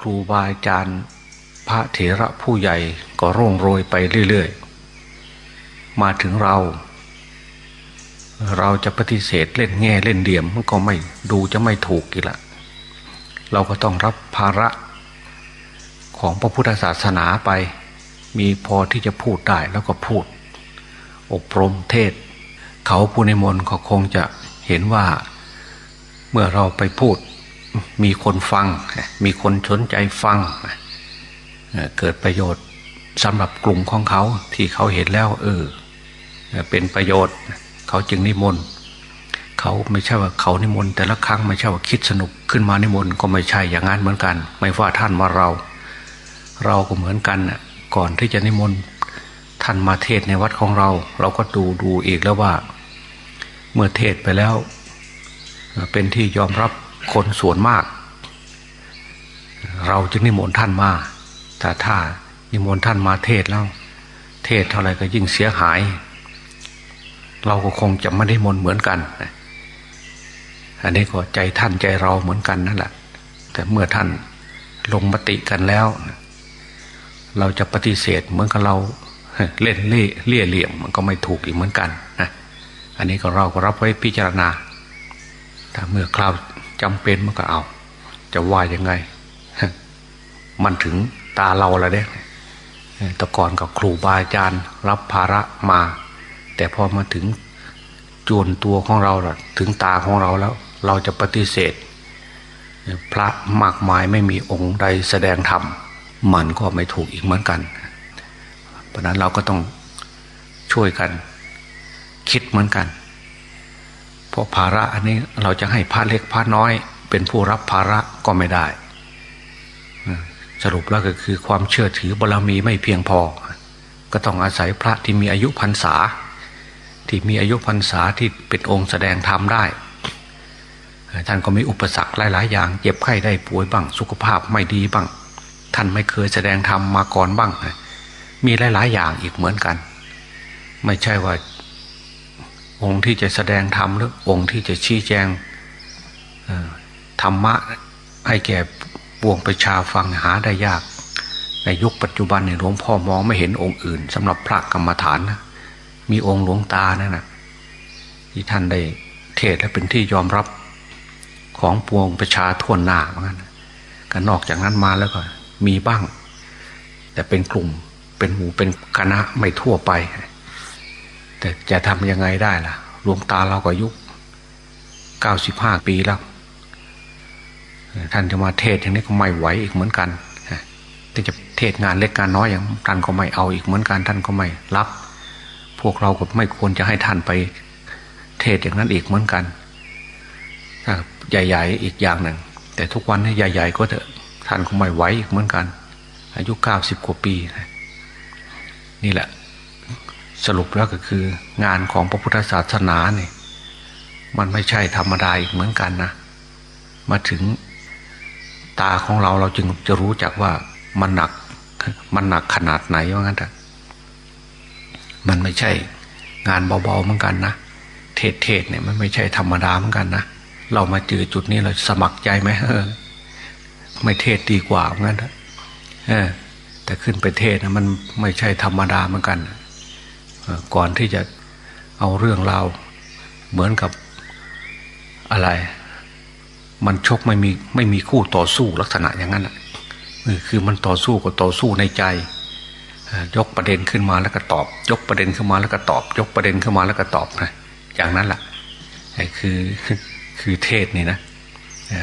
ครูบาอาจารย์พระเถระผู้ใหญ่ก็ร่งโรยไปเรื่อยๆ มาถึงเรา เราจะปฏิเสธเล่นแง่เล่นเดี่ยมมันก็ไม่ดูจะไม่ถูกอีกละ เราก็ต้องรับภาระของพระพุทธศาสนาไป มีพอที่จะพูดได้แล้วก็พูด อบรมเทศ เขาผู้ในมนก็คงจะเห็นว่า เมื่อเราไปพูด มีคนฟัง มีคนสนใจฟัง เกิดประโยชน์สำหรับกลุ่มของเขาที่เขาเห็นแล้ว เออ เป็นประโยชน์ เขาจึงนิมนต์เขาไม่ใช่ว่าเขานิมนต์แต่ละครั้งไม่ใช่ว่าคิดสนุกขึ้นมานิมนต์ก็ไม่ใช่อย่างนั้นเหมือนกัน ไม่ว่าท่านว่าเรา เราก็เหมือนกันก่อนที่จะนิมนต์ท่านมาเทศในวัดของเรา เราก็ดูดูอีกแล้วว่า เมื่อเทศไปแล้ว เป็นที่ยอมรับ คนส่วนมาก เราจึงนิมนต์ท่านมา แต่ถ้านิมนต์ท่านมาเทศแล้ว เทศเท่าไรก็ยิ่งเสียหาย เราก็คงจะไม่ได้มนเหมือนกัน อันนี้ก็ใจท่านใจเราเหมือนกันนั่นแหละ แต่เมื่อท่านลงมติกันแล้ว เราจะปฏิเสธเหมือนกับเราเล่นเล่เลี่ยเหลี่ยมมันก็ไม่ถูกอีกเหมือนกันนะอันนี้ก็เราก็รับไว้พิจารณา ถ้าเมื่อคราว จำเป็นมันก็เอา จะว่ายังไง มันถึงตาเราแล้วเนี่ยแต่ก่อนกับครูบาอาจารย์ รับภาระมา แต่พอมาถึงจวนตัวของเราละถึงตาของเราแล้ว เราจะปฏิเสธ พระมากมายไม่มีองค์ใดแสดงธรรมมันก็ไม่ถูกอีกเหมือนกัน เพราะนั้นเราก็ต้องช่วยกัน คิดเหมือนกัน เพราะภาระอันนี้เราจะให้พระเล็กพระน้อย เป็นผู้รับภาระก็ไม่ได้ สรุปแล้วก็คือความเชื่อถือบารมีไม่เพียงพอ ก็ต้องอาศัยพระที่มีอายุพรรษา ที่มีอายุพรรษาที่เป็นองค์แสดงธรรมได้ท่านก็มีอุปสรรคหลาย ๆ อย่าง เจ็บไข้ได้ป่วยบ้าง สุขภาพไม่ดีบ้าง ท่านไม่เคยแสดงธรรมมาก่อนบ้าง มีหลาย ๆ อย่างอีกเหมือนกัน ไม่ใช่ว่า องค์ที่จะแสดงธรรมหรือองค์ที่จะชี้แจงธรรมะให้แก่ปวงประชาฟังหาได้ยาก ในยุคปัจจุบันเนี่ยหลวงพ่อมองไม่เห็นองค์อื่นสำหรับพระกรรมฐานนะมีองค์หลวงตานั่นนะที่ท่านได้เทศและเป็นที่ยอมรับของปวงประชาทั่วหน้าเหมือนกันก็นอกจากนั้นมาแล้วก็มีบ้าง แต่เป็นกลุ่มเป็นหมู่เป็นคณะไม่ทั่วไป แต่จะทำยังไงได้ล่ะหลวงตาเราก็ยุคเก้าสิบห้าปีแล้ว ท่านจะมาเทศอย่างนี้ก็ไม่ไหวอีกเหมือนกันที่จะเทศงานเล็กงานน้อยอย่างท่านก็ไม่เอาอีกเหมือนกันท่านก็ไม่รับ พวกเราก็ไม่ควรจะให้ท่านไปเทศอย่างนั้นอีกเหมือนกันใหญ่ ๆ อีกอย่างหนึ่ง แต่ทุกวันนี้ใหญ่ ๆ ก็เถอะท่านก็ไม่ไหวอีกเหมือนกัน อายุเก้าสิบกว่าปี นี่แหละ สรุปแล้วก็คืองานของพระพุทธศาสนาเนี่ยมันไม่ใช่ธรรมดาอีกเหมือนกันนะ มาถึงตาของเราเราจึงจะรู้จักว่ามันหนัก มันหนักขนาดไหนว่างั้นแต่มันไม่ใช่งานเบาๆเหมือนกันนะเทศเทศเนี่ยมันไม่ใช่ธรรมดาเหมือนกันนะเรามาเจอจุดนี้เราสมัครใจไหมเออไม่เทศดีกว่าเหมือนกันเออแต่ขึ้นไปเทศนะมันไม่ใช่ธรรมดาเหมือนกัน ก่อนที่จะเอาเรื่องราวเหมือนกับอะไร มันชกไม่มีไม่มีคู่ต่อสู้ลักษณะอย่างนั้นคือมันต่อสู้ก็ต่อสู้ในใจยกประเด็นขึ้นมาแล้วก็ตอบ ยกประเด็นขึ้นมาแล้วก็ตอบ ยกประเด็นขึ้นมาแล้วก็ตอบนะอย่างนั้นแหละคือคือเทศนี่นะ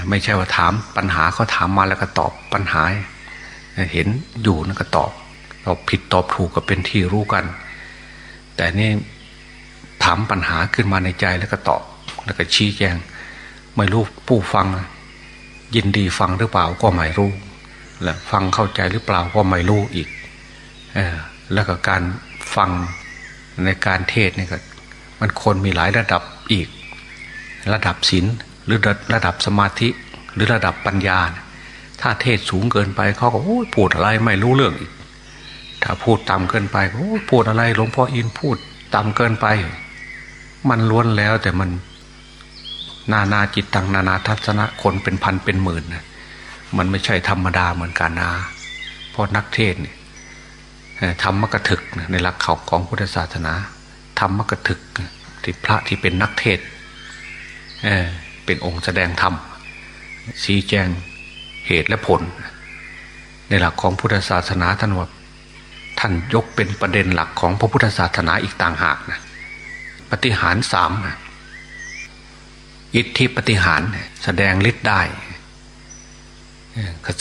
ไม่ใช่ว่าถามปัญหาเขาถามมาแล้วก็ตอบปัญหา เห็นอยู่นั่นก็ตอบตอบผิดตอบถูกก็เป็นที่รู้กัน แต่นี่ถามปัญหาขึ้นมาในใจแล้วก็ตอบแล้วก็ชี้แจง ไม่รู้ผู้ฟัง ยินดีฟังหรือเปล่าก็ไม่รู้และฟังเข้าใจหรือเปล่าก็ไม่รู้อีกอแล้วก็การฟังในการเทศนี่ก็มันคนมีหลายระดับอีก ระดับศีลหรือระดับสมาธิหรือระดับปัญญา ถ้าเทศสูงเกินไปเขาก็พูดอะไรไม่รู้เรื่องอีก ถ้าพูดต่ำเกินไปโอ้พูดอะไรหลวงพ่ออินพูดต่ำเกินไป มันล้วนแล้วแต่มันนานาจิตตังนานาทัศนะคนเป็นพันเป็นหมื่นนะมันไม่ใช่ธรรมดาเหมือนกันนะเพราะนักเทศเนี่ยธรรมกถึกในหลักเขาของพุทธศาสนาธรรมกถึกที่พระที่เป็นนักเทศเเป็นองค์แสดงธรรมชี้แจงเหตุและผล ในหลักของพุทธศาสนาท่านว่า ท่านยกเป็นประเด็นหลักของพระพุทธศาสนาอีกต่างหากนะปฏิหารสามนะอิทธิปฏิหารแสดงฤทธิ์ได้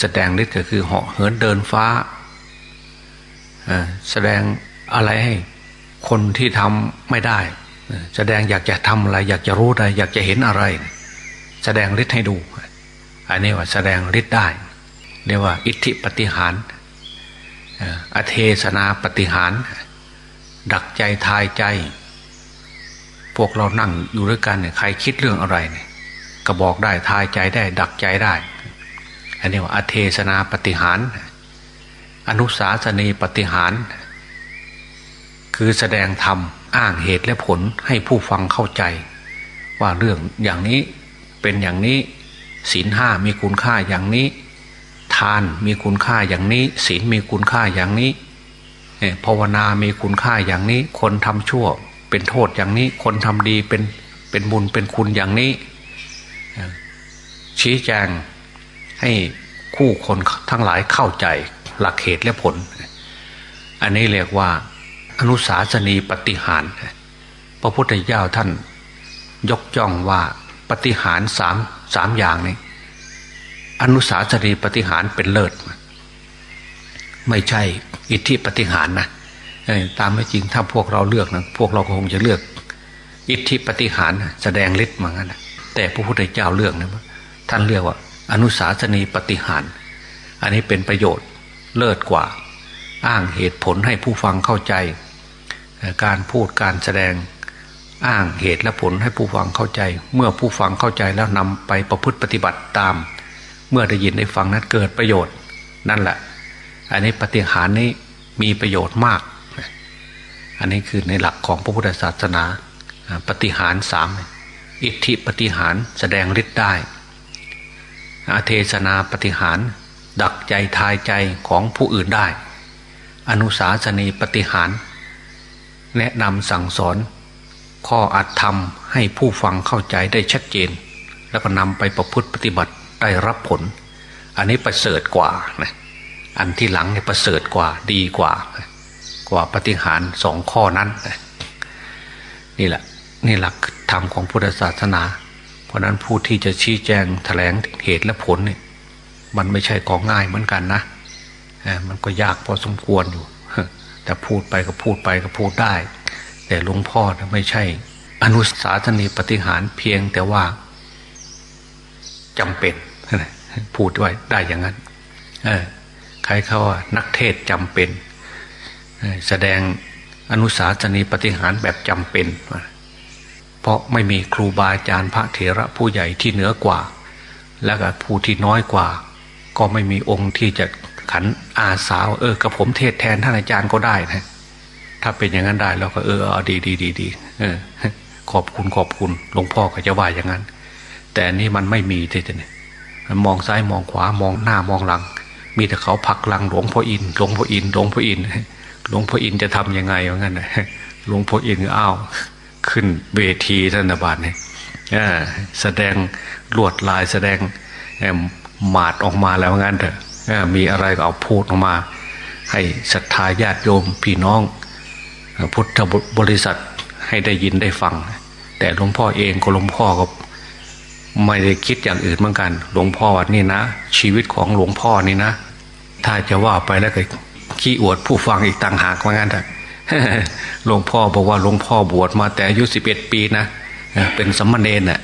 แสดงฤทธิ์ก็คือเหาะเหินเดินฟ้าแสดงอะไรให้คนที่ทำไม่ได้ แสดงอยากจะทำอะไร อยากจะรู้อะไร อยากจะเห็นอะไร แสดงฤทธิ์ให้ดู อันนี้ว่าแสดงฤทธิ์ได้ เรียกว่า อิทธิปฏิหาร อเทศนาปฏิหาร ดักใจทายใจ พวกเรานั่งอยู่ด้วยกันเนี่ยใครคิดเรื่องอะไรเนี่ยก็บอกได้ทายใจได้ ดักใจได้ อันนี้ว่าอเทศนาปฏิหาร อนุสาสนีปฏิหาร คือแสดงธรรมอ้างเหตุและผลให้ผู้ฟังเข้าใจ ว่าเรื่องอย่างนี้เป็นอย่างนี้ศีลห้ามีคุณค่าอย่างนี้ ทานมีคุณค่าอย่างนี้ศีลมีคุณค่าอย่างนี้ภาวนามีคุณค่าอย่างนี้ คนทำชั่วเป็นโทษอย่างนี้ คนทำดีเป็นเป็นบุญเป็นคุณอย่างนี้ ชี้แจงให้คู่คนทั้งหลายเข้าใจหลักเหตุและผล อันนี้เรียกว่าอนุสาสนีปฏิหาร พระพุทธเจ้าท่านยกย่องว่าปฏิหารสามสามอย่างนี้ อนุสาสนีปฏิหารเป็นเลิศ ไม่ใช่อิทธิปฏิหารนะตามไม่จริงถ้าพวกเราเลือกนะพวกเราคงจะเลือก อิทธิปฏิหารแสดงฤทธิ์มางั้นแต่พระพุทธเจ้าเลือกนะท่านเรียกว่า อนุสาสนีปฏิหาร อันนี้เป็นประโยชน์เลิศกว่า อ้างเหตุผลให้ผู้ฟังเข้าใจ การพูดการแสดงอ้างเหตุและผลให้ผู้ฟังเข้าใจ เมื่อผู้ฟังเข้าใจแล้วนำไปประพฤติปฏิบัติตาม เมื่อได้ยินได้ฟังนั้นเกิดประโยชน์นั่นแหละ อันนี้ปฏิหารนี้มีประโยชน์มาก อันนี้คือในหลักของพระพุทธศาสนาปฏิหารสามอิทธิปฏิหารแสดงฤทธิ์ได้อาเทศนาปฏิหาร ดักใจทายใจของผู้อื่นได้ อนุสาสนีปฏิหาร แนะนำสั่งสอน ข้ออัดธรรมให้ผู้ฟังเข้าใจได้ชัดเจน แล้วก็นำไปประพฤติปฏิบัติ ได้รับผล อันนี้ประเสริฐกว่านะอันที่หลังเนี่ยประเสริฐกว่าดีกว่า กว่าปฏิหารสองข้อนั้นนี่แหละนี่หลักธรรมของพุทธศาสนา เพราะนั้นผู้ที่จะชี้แจงแถลงเหตุและผลเนี่ยมันไม่ใช่ของง่ายเหมือนกันนะมันก็ยากพอสมควรอยู่ แต่พูดไปก็พูดไปก็พูดได้ แต่หลวงพ่อไม่ใช่ อนุสาสนีปฏิหารเพียงแต่ว่าจำเป็น พูดไว้ได้อย่างนั้นใครเขาว่านักเทศจำเป็น แสดงอนุสาสนีปฏิหารแบบจำเป็น เพราะไม่มีครูบาอาจารย์พระเถระผู้ใหญ่ที่เหนือกว่า แล้วก็ผู้ที่น้อยกว่า ก็ไม่มีองค์ที่จะขันอาสาวเออกระผมเทศแทนท่านอาจารย์ก็ได้นะถ้าเป็นอย่างนั้นได้เราก็เออดีดีดีดีเออขอบคุณขอบคุณหลวงพ่อก็จะว่าอย่างนั้น แต่นี่มันไม่มีที่จะเดีย มองซ้ายมองขวามองหน้ามองหลัง มีแต่เขาผักลังหลวงพ่ออินหลวงพ่ออินหลวงพ่ออินหลวงพ่ออินจะทํำยังไงอย่างั้นหลวงพ่ออินก็อ้าวขึ้นเวทีธนบัตรเนี่ยแสดงลวดลายแสดงหมาดออกมาแล้วงั้นเถอะมีอะไรก็เอาพูดออกมา ให้ศรัทธาญาติโยมพี่น้อง พุทธบริษัทให้ได้ยินได้ฟัง แต่หลวงพ่อเองก็หลวงพ่อก็ ไม่ได้คิดอย่างอื่นเหมือนกัน หลวงพ่อวัดนี่นะ ชีวิตของหลวงพ่อนี่นะ ถ้าจะว่าไปแล้วก็ขี้อวดผู้ฟังอีกต่างหากเหมือนกันแต่หลวงพ่อบอกว่าหลวงพ่อบวชมาแต่อายุสิบเอ็ดปีนะเป็นสมณเณรเน่ะ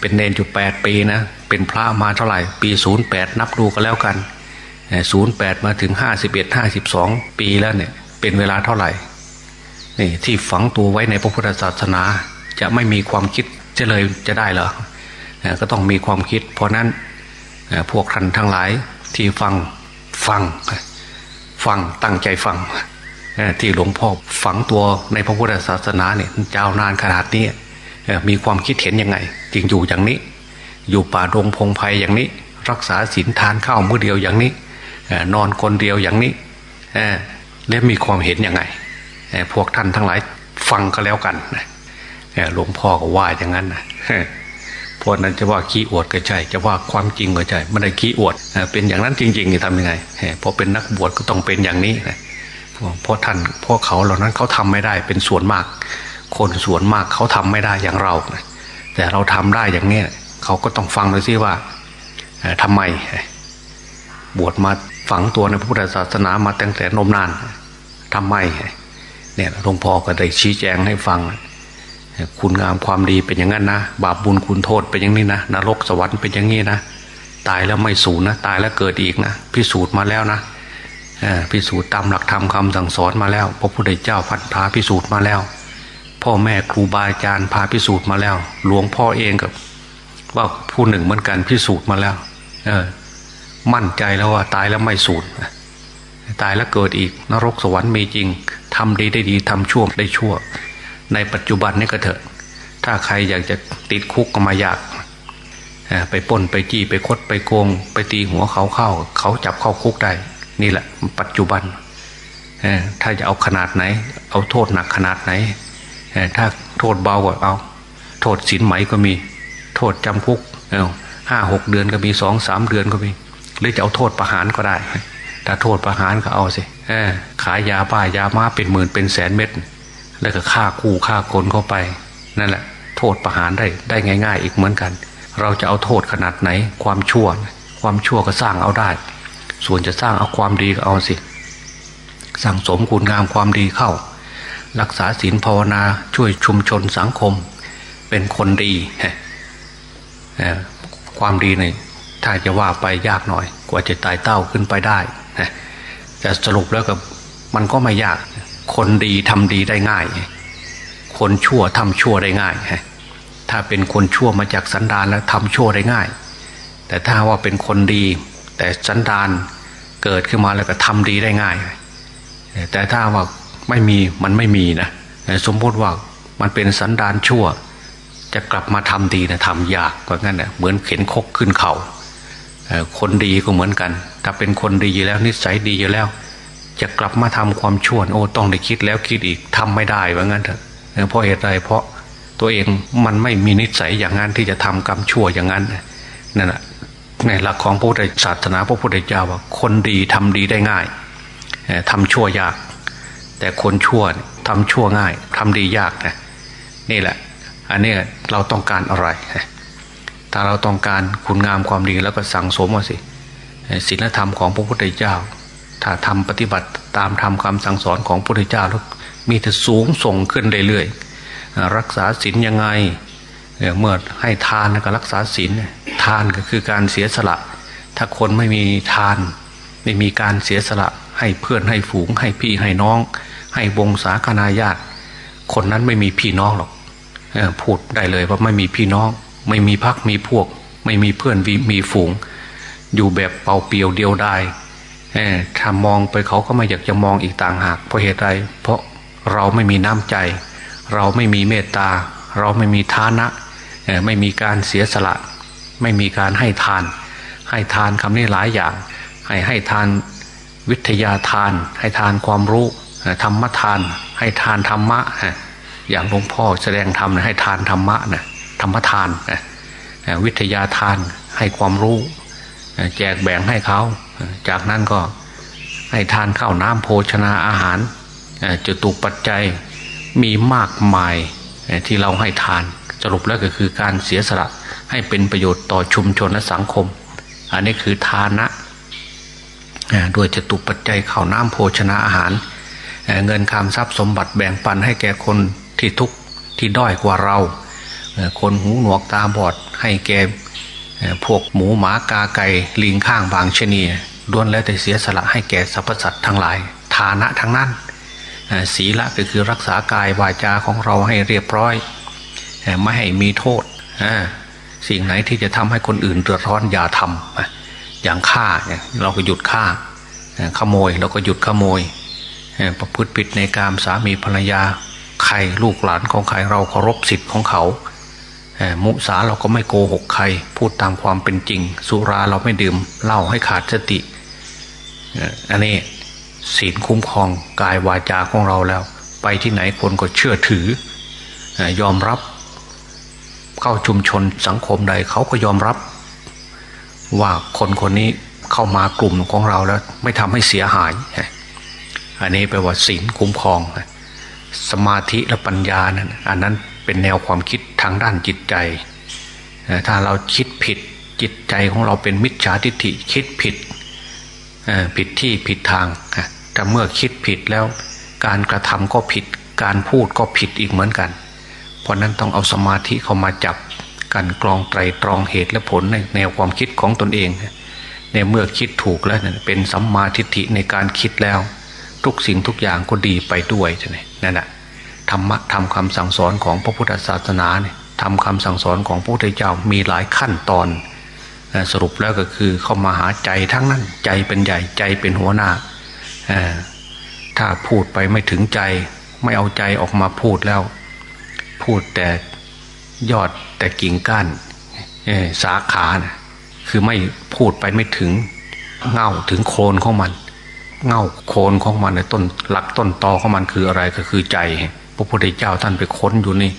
เป็นเนนอยู่แปดปีนะเป็นพระมาเท่าไหร่ปีศูนย์แปดนับดูก็แล้วกันศูนย์แปดมาถึงห้าสิบเอ็ดห้าสิบสองปีแล้วเนี่ย เป็นเวลาเท่าไหร่นี่ที่ฝังตัวไว้ในพระพุทธศาสนา จะไม่มีความคิดจะเลยจะได้เหรอ ก็ต้องมีความคิด เพราะนั้นพวกท่านทั้งหลายที่ฟังฟังฟังตั้งใจฟังที่หลวงพ่อฝังตัวในพระพุทธศาสนาเนี่ยเจ้านานขนาดนี้มีความคิดเห็นยังไงจริงอยู่อย่างนี้ อยู่ป่าดงพงไพ่อย่างนี้ รักษาศีลทานข้าวมื้อเดียวอย่างนี้นอนคนเดียวอย่างนี้แล้วมีความเห็นยังไงพวกท่านทั้งหลายฟังก็แล้วกันหลวงพ่อก็ว่าอย่างนั้นนะ พวกนั้นจะว่าขี้อวดก็ใช่ จะว่าความจริงก็ใช่ไม่ได้ขี้อวดเป็นอย่างนั้นจริงๆจะทำยังไงเพราะเป็นนักบวชก็ต้องเป็นอย่างนี้เพราะท่านพวกเขาเหล่านั้นเขาทำไม่ได้เป็นส่วนมาก คนส่วนมากเขาทำไม่ได้อย่างเรา แต่เราทำได้อย่างนี้เขาก็ต้องฟังเลยสิว่าทำไม บวชมาฝังตัวในพุทธศาสนามาตั้งแต่นมนานทำไมเนี่ยหลวงพ่อก็ได้ชี้แจงให้ฟัง คุณงามความดีเป็นอย่างนั้นนะบาปบุญคุณโทษเป็นอย่างนี้นะนรกสวรรค์เป็นอย่างนี้นะตายแล้วไม่สูญนะตายแล้วเกิดอีกนะพิสูจน์มาแล้วนะพิสูจน์ตามหลักธรรมคาสั่งสอนมาแล้วพระพุทธเจ้าพันพาพิสูจน์มาแล้ว พ่อแม่ครูบาอาจารย์พาพิสูจน์มาแล้ว หลวงพ่อเองกับ ว่าผู้หนึ่งเหมือนกันพิสูจน์มาแล้ว เออ มั่นใจแล้วว่าตายแล้วไม่สูญตายแล้วเกิดอีก นรกสวรรค์มีจริงทำดีได้ดีทำชั่วได้ชั่ว ในปัจจุบันนี้ก็เถอะ ถ้าใครอยากจะติดคุกก็มาอยาก ไปป้นไปจี้ไปคดไปโกง ไปตีหัวเขาเข้า เขาจับเข้าคุกได้ นี่แหละ ปัจจุบัน ถ้าจะเอาขนาดไหน เอาโทษหนักขนาดไหน ถ้าโทษเบาก็เอา โทษสินไหมก็มี โทษจำคุกห้าหกเดือนก็มีสองสามเดือนก็มี หรือจะเอาโทษประหารก็ได้ ถ้าโทษประหารก็เอาสิขายยาบ้ายามาเป็นหมื่นเป็นแสนเม็ด แล้วก็ฆ่าคู่ฆ่าคนเข้าไป นั่นแหละ โทษประหารได้ได้ง่าย ๆ อีกเหมือนกัน เราจะเอาโทษขนาดไหน ความชั่ว ความชั่วก็สร้างเอาได้ ส่วนจะสร้างเอาความดีก็เอาสิ สั่งสมคุณงามความดีเข้า รักษาศีลภาวนาช่วยชุมชนสังคม เป็นคนดีความดีเนี่ยถ้าจะว่าไปยากหน่อย กว่าจะตายเต้าขึ้นไปได้แต่สรุปแล้วกับมันก็ไม่ยาก คนดีทำดีได้ง่าย คนชั่วทำชั่วได้ง่าย ถ้าเป็นคนชั่วมาจากสันดานแล้วทำชั่วได้ง่าย แต่ถ้าว่าเป็นคนดี แต่สันดานเกิดขึ้นมาแล้วก็ทำดีได้ง่าย แต่ถ้าว่าไม่มีมันไม่มีนะสมมติว่ามันเป็นสันดานชั่ว จะกลับมาทำดีนะทำยากกว่างั้นนะเหมือนเข็นคกขึ้นเขาคนดีก็เหมือนกัน ถ้าเป็นคนดีอยู่แล้วนิสัยดีอยู่แล้ว จะกลับมาทำความชั่วโอ้ต้องได้คิดแล้วคิดอีกทำไม่ได้ว่างั้นเถอะเพราะเหตุใดเพราะตัวเองมันไม่มีนิสัยอย่างนั้นที่จะทำกรรมชั่วอย่างนั้นนั่นแหละในหลักของพระพุทธศาสนาพระพุทธเจ้าว่าคนดีทำดีได้ง่ายทำชั่วยาก แต่คนชั่วทำชั่วง่ายทำดียากนะนี่แหละ อันนี้เราต้องการอะไรถ้าเราต้องการคุณงามความดีแล้วก็สั่งสมมาสิศีลธรรมของพระพุทธเจ้า ถ้าทำปฏิบัติตามทำคำสั่งสอนของพระพุทธเจ้าแล้วมีแต่สูงส่งขึ้นเรื่อยๆรักษาศีลยังไงเมื่อให้ทานก็รักษาศีลทานก็คือการเสียสละ ถ้าคนไม่มีทาน ไม่มีการเสียสละ ให้เพื่อนให้ฝูง ให้พี่ให้น้อง ให้วงศาคณาญาติ คนนั้นไม่มีพี่น้องหรอกพูดได้เลยว่าไม่มีพี่น้อง ไม่มีพักมีพวก ไม่มีเพื่อนมีฝูง อยู่แบบเป่าเปียวเดียวดาย ถ้ามองไปเขาก็ไม่อยากจะมองอีกต่างหาก เพราะเหตุใดเพราะเราไม่มีน้ำใจ เราไม่มีเมตตา เราไม่มีทานะไม่มีการเสียสละ ไม่มีการให้ทาน ให้ทานคำนี้หลายอย่าง ให้ให้ทานวิทยาทาน ให้ทานความรู้ธรรมทาน ให้ทานธรรมะ อย่างหลวงพ่อแสดงธรรมนะให้ทานธรรมะนะธรรมทานนะวิทยาทานให้ความรู้ แจกแบ่งให้เขา จากนั้นก็ให้ทานข้าวน้ำโภชนาอาหารจะตุปัจจัยมีมากมายที่เราให้ทานสรุปแล้วก็คือการเสียสละให้เป็นประโยชน์ต่อชุมชนและสังคม อันนี้คือทานะโดยจะตุปัจจัยข้าวน้ำโภชนาอาหาร เงินคำทรัพย์สมบัติแบ่งปันให้แก่คนที่ทุกข์ที่ด้อยกว่าเรา คนหูหนวกตาบอดให้แก่ พวกหมูหมากาไก่ลิงข้างบางชนีด้วนแล้วแต่เสียสละให้แก่สรรพสัตว์ทั้งหลาย ฐานะทั้งนั้นศีละก็คือรักษากายวาจาของเราให้เรียบร้อย ไม่ให้มีโทษ สิ่งไหนที่จะทำให้คนอื่นเดือดร้อนอย่าทำอย่างฆ่าเราก็หยุดฆ่า ขโมยเราก็หยุดขโมย ประพฤติผิดในการสามีภรรยาใครลูกหลานของใครเราเคารพสิทธิ์ของเขา มุสาเราก็ไม่โกหกใคร พูดตามความเป็นจริง สุราเราไม่ดื่มเหล้าให้ขาดสติอันนี้ศีลคุ้มครองกายวาจาของเราแล้ว ไปที่ไหนคนก็เชื่อถือ ยอมรับ เข้าชุมชนสังคมใดเขาก็ยอมรับ ว่าคนคนนี้เข้ามากลุ่มของเราแล้ว ไม่ทำให้เสียหาย อันนี้แปลว่าศีลคุ้มครอง สมาธิและปัญญานั้นอันนั้น เป็นแนวความคิดทางด้านจิตใจ ถ้าเราคิดผิดจิตใจของเราเป็นมิจฉาทิฏฐิคิดผิดผิดที่ผิดทางแต่เมื่อคิดผิดแล้ว การกระทำก็ผิด การพูดก็ผิดอีกเหมือนกัน เพราะนั้นต้องเอาสมาธิเข้ามาจับกันกรองไตรตรองเหตุและผลในแนวความคิดของตนเองในเมื่อคิดถูกแล้วเป็นสัมมาทิฏฐิในการคิดแล้ว ทุกสิ่งทุกอย่างก็ดีไปด้วยใช่ไหมนั่นแหละ ธรรมะทำคำสั่งสอนของพระพุทธศาสนาเนี่ยทำคำสั่งสอนของพระพุทธเจ้ามีหลายขั้นตอน สรุปแล้วก็คือเข้ามาหาใจทั้งนั้นใจเป็นใหญ่ใจเป็นหัวหน้า ถ้าพูดไปไม่ถึงใจ ไม่เอาใจออกมาพูดแล้ว พูดแต่ยอดแต่กิ่งก้านสาขานะคือไม่พูดไปไม่ถึงเง่าถึงโคนของมัน เง่าโคนของมันในต้นหลักต้นตอของมันคืออะไรก็คือใจ พระพุทธเจ้าท่านไปค้นอยู่นี่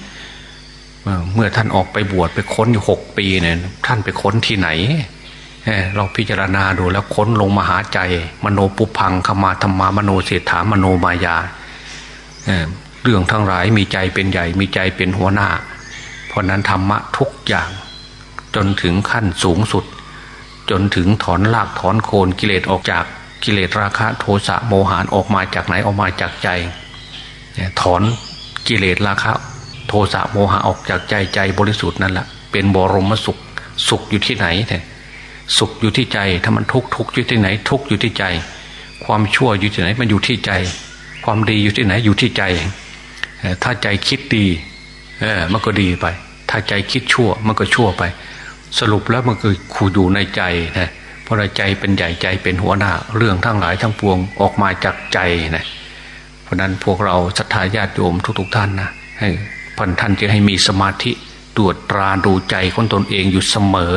เมื่อท่านออกไปบวชไปค้นอยู่หกปีเนี่ยท่านไปค้นที่ไหนเราพิจารณาดูแล้วค้นลงมหาใจ มโนปุพังขมาธรรมามโนเศรษฐามโนมายาเรื่องทั้งหลายมีใจเป็นใหญ่มีใจเป็นหัวหน้า เพราะนั้นธรรมะทุกอย่าง จนถึงขั้นสูงสุด จนถึงถอนลากถอนโคนกิเลสออกจากกิเลสราคะโทสะโมหานออกมาจากไหนออกมาจากใจ ถอน กิเลสราคะ โทสะโมหะออกจากใจใจบริสุทธิ์นั่นแหละเป็นบรมสุข สุขอยู่ที่ไหนแท้สุขอยู่ที่ใจ ถ้ามันทุกข์ทุกข์อยู่ที่ไหน ทุกข์อยู่ที่ใจ ความชั่วอยู่ที่ไหนมันอยู่ที่ใจ ความดีอยู่ที่ไหนอยู่ที่ใจ ถ้าใจคิดดีเออมันก็ดีไป ถ้าใจคิดชั่วมันก็ชั่วไป สรุปแล้วมันคือคูอยู่ในใจนะเพราะใจเป็นใหญ่ใจเป็นหัวหน้าเรื่องทั้งหลายทั้งปวงออกมาจากใจนะ ราะนั้นพวกเราศรัทธาญาติโยมทุก ๆ ท่านนะให้พันท่านจะให้มีสมาธิตรวจตราดูใจของตนเองอยู่เสมอ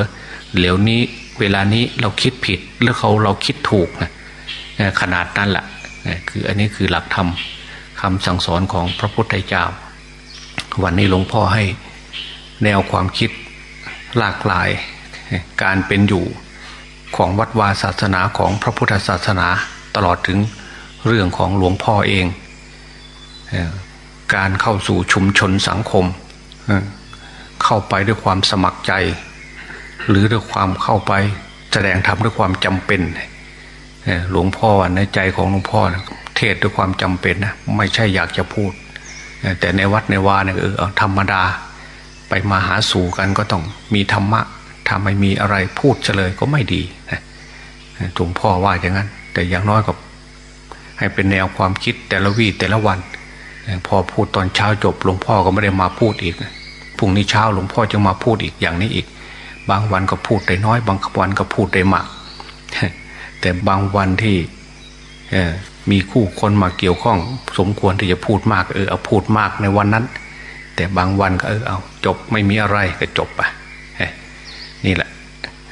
เหลวนี้เวลานี้เราคิดผิดหรือเขาเราคิดถูกนะขนาดนั้นแหละคืออันนี้คือหลักธรรมคำสั่งสอนของพระพุทธเจ้า วันนี้หลวงพ่อให้แนวความคิดหลากหลายการเป็นอยู่ของวัดวาศาสนาของพระพุทธศาสนาตลอดถึงเรื่องของหลวงพ่อเอง การเข้าสู่ชุมชนสังคม เข้าไปด้วยความสมัครใจ หรือด้วยความเข้าไปแสดงธรรมด้วยความจำเป็นหลวงพ่อในใจของหลวงพ่อเทศด้วยความจำเป็นนะไม่ใช่อยากจะพูด แต่ในวัดในวาเนี่ยเออธรรมดา ไปมาหาสู่กันก็ต้องมีธรรมะถ้าไม่มีอะไรพูดเฉลยก็ไม่ดีหลวงพ่อว่าอย่างนั้น แต่อย่างน้อยก็ให้เป็นแนวความคิดแต่ละวีแต่ละวัน พอพูดตอนเช้าจบหลวงพ่อก็ไม่ได้มาพูดอีกพรุ่งนี้เช้าหลวงพ่อจะมาพูดอีกอย่างนี้อีก บางวันก็พูดได้น้อย บางวันก็พูดได้มาก แต่บางวันที่มีคู่คนมาเกี่ยวข้อง สมควรที่จะพูดมากเออเอาพูดมากในวันนั้น แต่บางวันก็เออเอาจบไม่มีอะไรก็จบไปนี่แหละ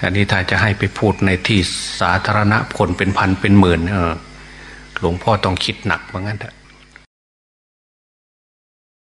อันนี้ถ้าจะให้ไปพูดในที่สาธารณะคนเป็นพันเป็นหมื่นเออหลวงพ่อต้องคิดหนักเหมือนกันเถอะ